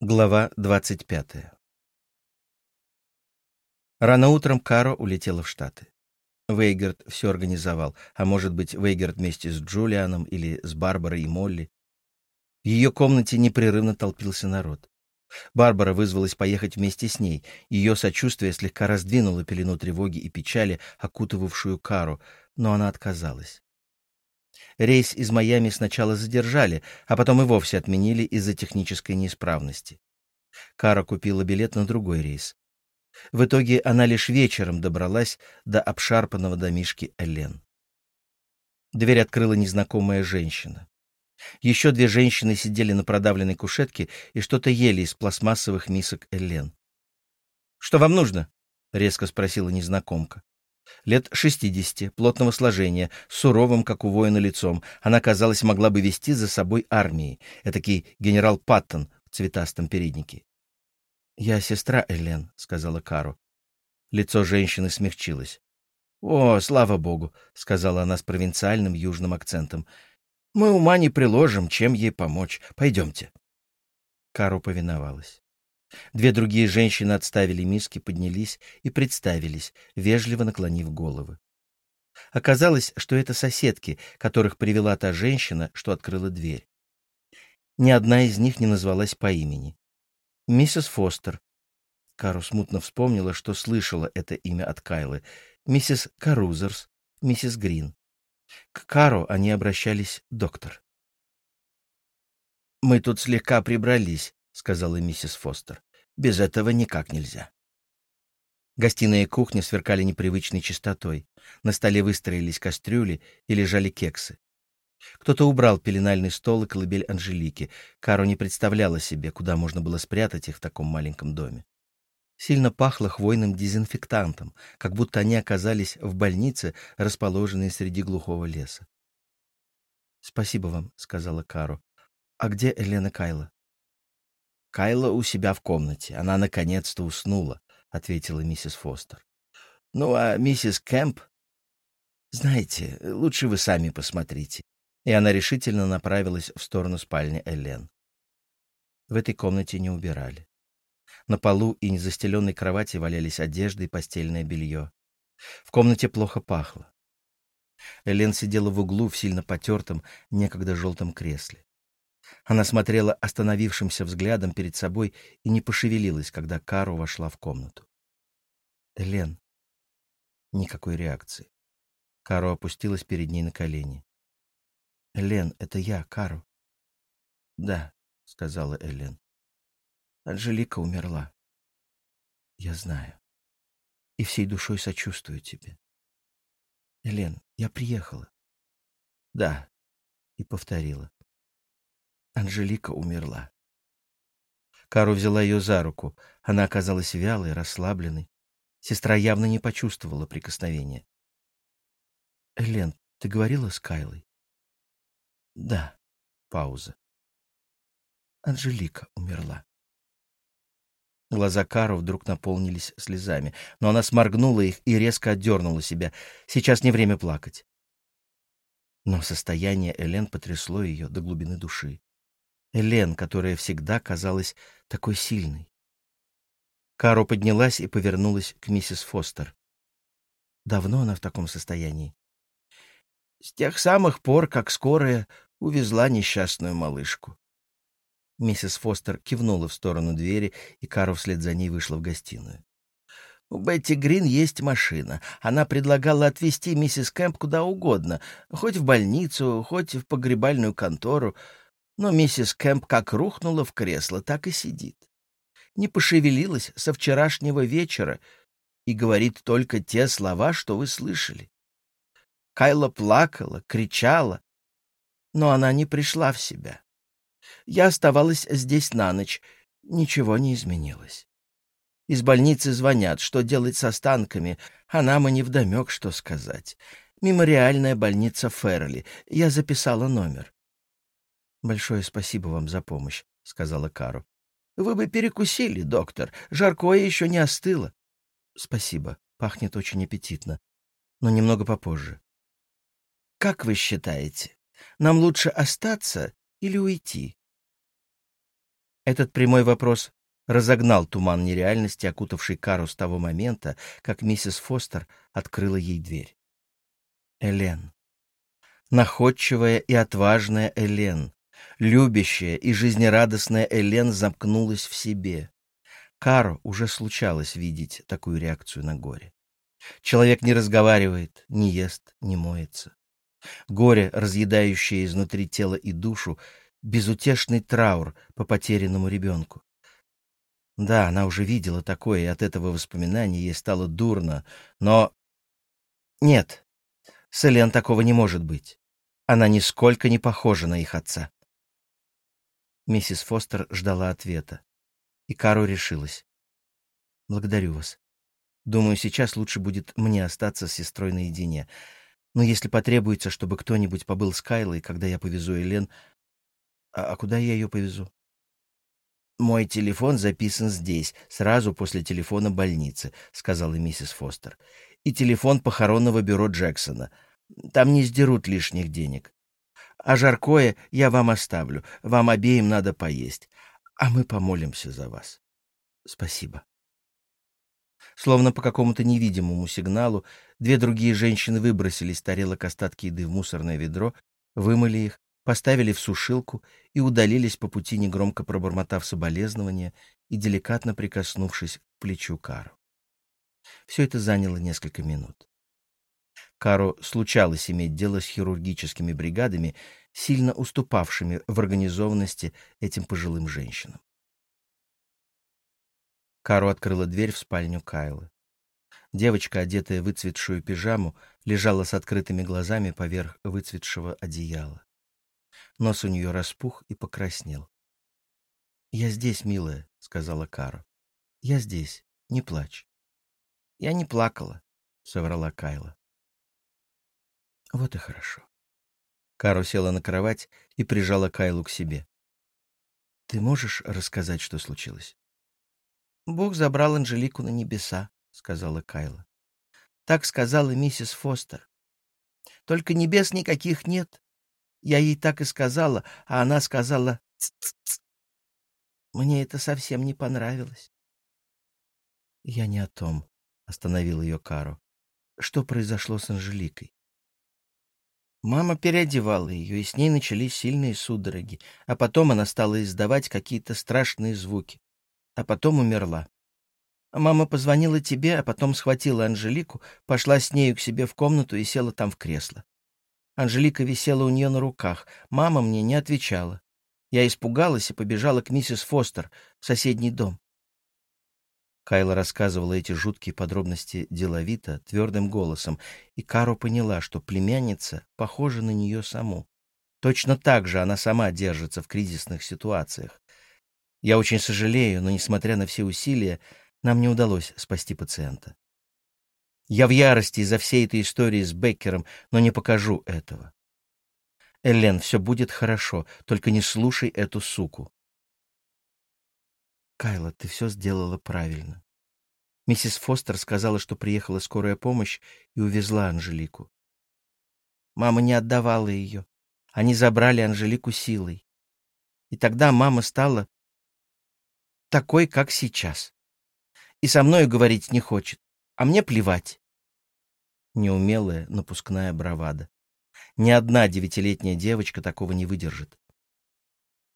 Глава 25 Рано утром Каро улетела в Штаты. Вейгард все организовал, а может быть, Вейгард вместе с Джулианом или с Барбарой и Молли. В ее комнате непрерывно толпился народ. Барбара вызвалась поехать вместе с ней. Ее сочувствие слегка раздвинуло пелену тревоги и печали, окутывавшую Кару, но она отказалась. Рейс из Майами сначала задержали, а потом и вовсе отменили из-за технической неисправности. Кара купила билет на другой рейс. В итоге она лишь вечером добралась до обшарпанного домишки Элен. Дверь открыла незнакомая женщина. Еще две женщины сидели на продавленной кушетке и что-то ели из пластмассовых мисок Элен. «Что вам нужно?» — резко спросила незнакомка. Лет шестидесяти, плотного сложения, суровым, как у воина, лицом. Она, казалось, могла бы вести за собой армией. Этакий генерал Паттон в цветастом переднике. «Я сестра Элен», — сказала Кару. Лицо женщины смягчилось. «О, слава богу», — сказала она с провинциальным южным акцентом. «Мы ума не приложим, чем ей помочь. Пойдемте». Кару повиновалась. Две другие женщины отставили миски, поднялись и представились, вежливо наклонив головы. Оказалось, что это соседки, которых привела та женщина, что открыла дверь. Ни одна из них не назвалась по имени. Миссис Фостер. Кару смутно вспомнила, что слышала это имя от Кайлы. Миссис Карузерс, миссис Грин. К Кару они обращались доктор. «Мы тут слегка прибрались», сказала миссис Фостер. «Без этого никак нельзя». Гостиная и кухня сверкали непривычной чистотой. На столе выстроились кастрюли и лежали кексы. Кто-то убрал пеленальный стол и колыбель Анжелики. Каро не представляла себе, куда можно было спрятать их в таком маленьком доме. Сильно пахло хвойным дезинфектантом, как будто они оказались в больнице, расположенной среди глухого леса. «Спасибо вам», — сказала Каро. «А где Елена Кайла?» Кайла у себя в комнате. Она наконец-то уснула, — ответила миссис Фостер. — Ну, а миссис Кэмп... Знаете, лучше вы сами посмотрите. И она решительно направилась в сторону спальни Элен. В этой комнате не убирали. На полу и незастеленной кровати валялись одежда и постельное белье. В комнате плохо пахло. Элен сидела в углу в сильно потертом, некогда желтом кресле. Она смотрела остановившимся взглядом перед собой и не пошевелилась, когда Кару вошла в комнату. «Элен». Никакой реакции. Кару опустилась перед ней на колени. «Элен, это я, Кару». «Да», — сказала Элен. «Анжелика умерла». «Я знаю. И всей душой сочувствую тебе». «Элен, я приехала». «Да», — и повторила. Анжелика умерла. Кару взяла ее за руку. Она оказалась вялой, расслабленной. Сестра явно не почувствовала прикосновения. «Элен, ты говорила с Кайлой?» «Да». Пауза. Анжелика умерла. Глаза Кару вдруг наполнились слезами, но она сморгнула их и резко отдернула себя. Сейчас не время плакать. Но состояние Элен потрясло ее до глубины души. Элен, которая всегда казалась такой сильной. Каро поднялась и повернулась к миссис Фостер. Давно она в таком состоянии? С тех самых пор, как скорая увезла несчастную малышку. Миссис Фостер кивнула в сторону двери, и Каро вслед за ней вышла в гостиную. У Бетти Грин есть машина. Она предлагала отвезти миссис Кэмп куда угодно, хоть в больницу, хоть в погребальную контору. Но миссис Кэмп как рухнула в кресло, так и сидит. Не пошевелилась со вчерашнего вечера и говорит только те слова, что вы слышали. Кайла плакала, кричала, но она не пришла в себя. Я оставалась здесь на ночь, ничего не изменилось. Из больницы звонят, что делать с останками, а нам и невдомек, что сказать. Мемориальная больница Ферли. Я записала номер. «Большое спасибо вам за помощь», — сказала Кару. «Вы бы перекусили, доктор. Жаркое еще не остыло». «Спасибо. Пахнет очень аппетитно. Но немного попозже». «Как вы считаете, нам лучше остаться или уйти?» Этот прямой вопрос разогнал туман нереальности, окутавший Кару с того момента, как миссис Фостер открыла ей дверь. Элен. Находчивая и отважная Элен, любящая и жизнерадостная Элен замкнулась в себе. Кару уже случалось видеть такую реакцию на горе. Человек не разговаривает, не ест, не моется. Горе, разъедающее изнутри тело и душу, безутешный траур по потерянному ребенку. Да, она уже видела такое, и от этого воспоминания ей стало дурно, но... Нет, с Элен такого не может быть. Она нисколько не похожа на их отца. Миссис Фостер ждала ответа, и Кару решилась. «Благодарю вас. Думаю, сейчас лучше будет мне остаться с сестрой наедине. Но если потребуется, чтобы кто-нибудь побыл с Кайлой, когда я повезу Элен... А, а куда я ее повезу? «Мой телефон записан здесь, сразу после телефона больницы», — сказала миссис Фостер. «И телефон похоронного бюро Джексона. Там не сдерут лишних денег. А жаркое я вам оставлю. Вам обеим надо поесть. А мы помолимся за вас. Спасибо». Словно по какому-то невидимому сигналу, две другие женщины выбросили с тарелок остатки еды в мусорное ведро, вымыли их поставили в сушилку и удалились по пути, негромко пробормотав соболезнования и деликатно прикоснувшись к плечу Кару. Все это заняло несколько минут. Кару случалось иметь дело с хирургическими бригадами, сильно уступавшими в организованности этим пожилым женщинам. Кару открыла дверь в спальню Кайлы. Девочка, одетая в выцветшую пижаму, лежала с открытыми глазами поверх выцветшего одеяла. Нос у нее распух и покраснел. «Я здесь, милая», — сказала Кара. «Я здесь. Не плачь». «Я не плакала», — соврала Кайла. «Вот и хорошо». Кару села на кровать и прижала Кайлу к себе. «Ты можешь рассказать, что случилось?» «Бог забрал Анжелику на небеса», — сказала Кайла. «Так сказала миссис Фостер. Только небес никаких нет. Я ей так и сказала, а она сказала «Ц -ц -ц». Мне это совсем не понравилось. Я не о том, остановил ее Каро. Что произошло с Анжеликой? Мама переодевала ее, и с ней начались сильные судороги, а потом она стала издавать какие-то страшные звуки, а потом умерла. Мама позвонила тебе, а потом схватила Анжелику, пошла с нею к себе в комнату и села там в кресло. Анжелика висела у нее на руках. Мама мне не отвечала. Я испугалась и побежала к миссис Фостер в соседний дом. Кайла рассказывала эти жуткие подробности деловито, твердым голосом, и Каро поняла, что племянница похожа на нее саму. Точно так же она сама держится в кризисных ситуациях. Я очень сожалею, но, несмотря на все усилия, нам не удалось спасти пациента. Я в ярости из-за всей этой истории с Беккером, но не покажу этого. Элен, все будет хорошо, только не слушай эту суку. Кайла, ты все сделала правильно. Миссис Фостер сказала, что приехала скорая помощь и увезла Анжелику. Мама не отдавала ее. Они забрали Анжелику силой. И тогда мама стала такой, как сейчас. И со мной говорить не хочет. А мне плевать. Неумелая напускная бравада. Ни одна девятилетняя девочка такого не выдержит.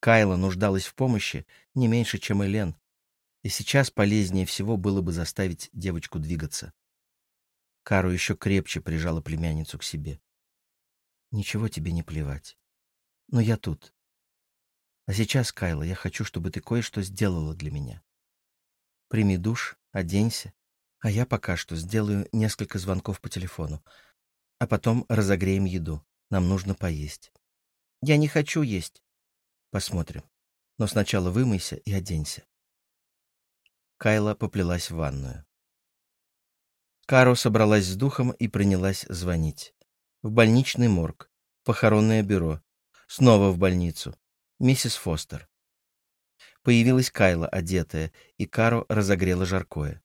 Кайла нуждалась в помощи не меньше, чем Элен, и сейчас полезнее всего было бы заставить девочку двигаться. Кару еще крепче прижала племянницу к себе. «Ничего тебе не плевать. Но я тут. А сейчас, Кайла, я хочу, чтобы ты кое-что сделала для меня. Прими душ, оденься а я пока что сделаю несколько звонков по телефону. А потом разогреем еду. Нам нужно поесть. Я не хочу есть. Посмотрим. Но сначала вымойся и оденься. Кайла поплелась в ванную. Каро собралась с духом и принялась звонить. В больничный морг, похоронное бюро, снова в больницу. Миссис Фостер. Появилась Кайла, одетая, и Каро разогрела жаркое.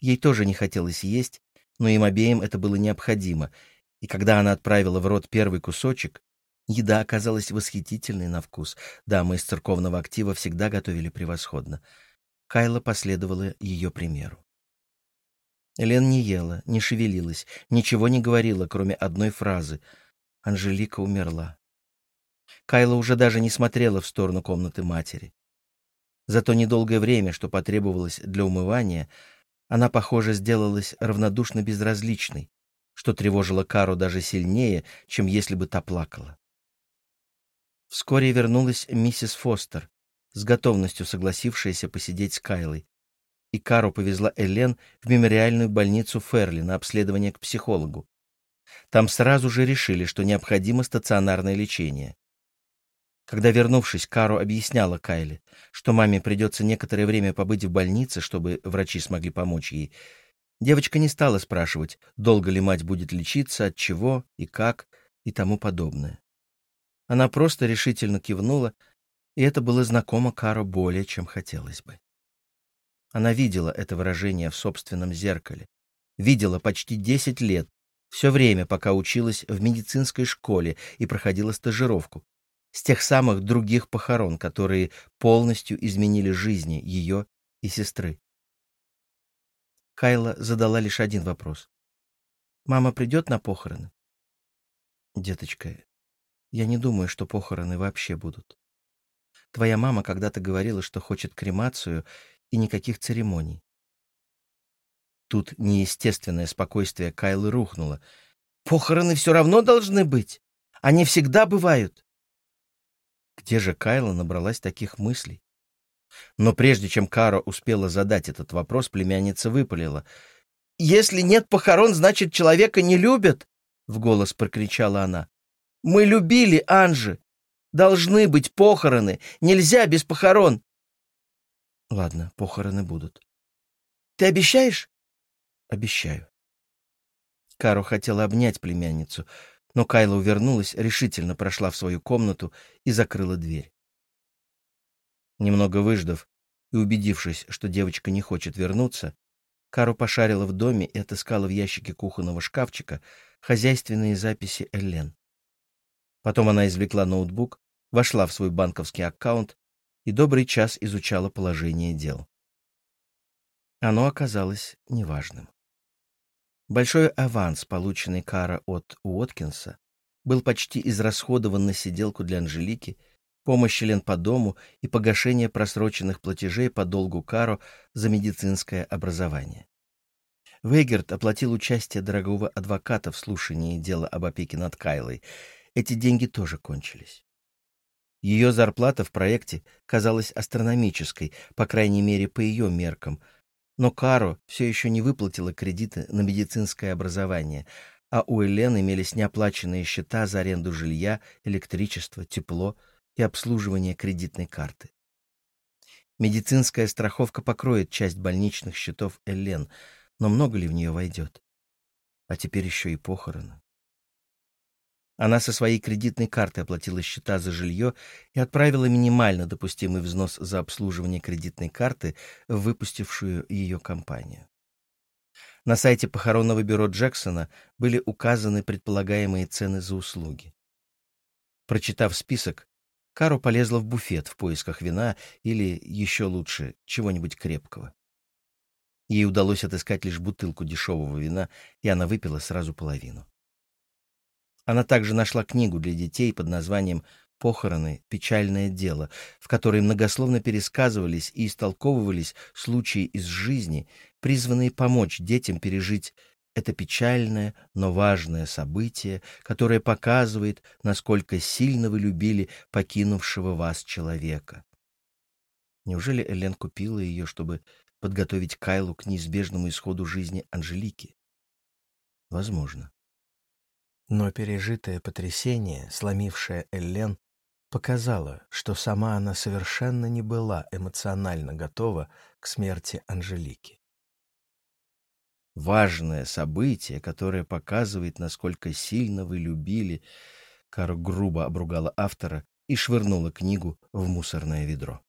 Ей тоже не хотелось есть, но им обеим это было необходимо, и когда она отправила в рот первый кусочек, Еда оказалась восхитительной на вкус. Дамы из церковного актива всегда готовили превосходно. Кайла последовала ее примеру. Элен не ела, не шевелилась, ничего не говорила, кроме одной фразы. Анжелика умерла. Кайла уже даже не смотрела в сторону комнаты матери. За то недолгое время, что потребовалось для умывания, она, похоже, сделалась равнодушно безразличной, что тревожило Кару даже сильнее, чем если бы та плакала. Вскоре вернулась миссис Фостер, с готовностью согласившаяся посидеть с Кайлой, и Кару повезла Элен в мемориальную больницу Ферли на обследование к психологу. Там сразу же решили, что необходимо стационарное лечение. Когда, вернувшись, Кару объясняла Кайле, что маме придется некоторое время побыть в больнице, чтобы врачи смогли помочь ей, девочка не стала спрашивать, долго ли мать будет лечиться, от чего и как и тому подобное. Она просто решительно кивнула, и это было знакомо Кару более, чем хотелось бы. Она видела это выражение в собственном зеркале. Видела почти 10 лет, все время, пока училась в медицинской школе и проходила стажировку, с тех самых других похорон, которые полностью изменили жизни ее и сестры. Кайла задала лишь один вопрос. «Мама придет на похороны?» «Деточка, я не думаю, что похороны вообще будут. Твоя мама когда-то говорила, что хочет кремацию и никаких церемоний. Тут неестественное спокойствие Кайлы рухнуло. «Похороны все равно должны быть. Они всегда бывают. Где же Кайла набралась таких мыслей? Но прежде чем Кара успела задать этот вопрос, племянница выпалила. «Если нет похорон, значит, человека не любят!» — в голос прокричала она. «Мы любили Анжи! Должны быть похороны! Нельзя без похорон!» «Ладно, похороны будут». «Ты обещаешь?» «Обещаю». Кару хотела обнять племянницу, но Кайла увернулась, решительно прошла в свою комнату и закрыла дверь. Немного выждав и убедившись, что девочка не хочет вернуться, Кару пошарила в доме и отыскала в ящике кухонного шкафчика хозяйственные записи Эллен. Потом она извлекла ноутбук, вошла в свой банковский аккаунт и добрый час изучала положение дел. Оно оказалось неважным. Большой аванс, полученный Кара от Уоткинса, был почти израсходован на сиделку для Анжелики, помощь Лен по дому и погашение просроченных платежей по долгу Каро за медицинское образование. Вейгерт оплатил участие дорогого адвоката в слушании дела об опеке над Кайлой. Эти деньги тоже кончились. Ее зарплата в проекте казалась астрономической, по крайней мере, по ее меркам — но Каро все еще не выплатила кредиты на медицинское образование, а у Элен имелись неоплаченные счета за аренду жилья, электричество, тепло и обслуживание кредитной карты. Медицинская страховка покроет часть больничных счетов Элен, но много ли в нее войдет? А теперь еще и похороны. Она со своей кредитной карты оплатила счета за жилье и отправила минимально допустимый взнос за обслуживание кредитной карты в выпустившую ее компанию. На сайте похоронного бюро Джексона были указаны предполагаемые цены за услуги. Прочитав список, Кару полезла в буфет в поисках вина или, еще лучше, чего-нибудь крепкого. Ей удалось отыскать лишь бутылку дешевого вина, и она выпила сразу половину. Она также нашла книгу для детей под названием «Похороны. Печальное дело», в которой многословно пересказывались и истолковывались случаи из жизни, призванные помочь детям пережить это печальное, но важное событие, которое показывает, насколько сильно вы любили покинувшего вас человека. Неужели Элен купила ее, чтобы подготовить Кайлу к неизбежному исходу жизни Анжелики? Возможно. Но пережитое потрясение, сломившее Эллен, показало, что сама она совершенно не была эмоционально готова к смерти Анжелики. Важное событие, которое показывает, насколько сильно вы любили, Каро грубо обругала автора и швырнула книгу в мусорное ведро.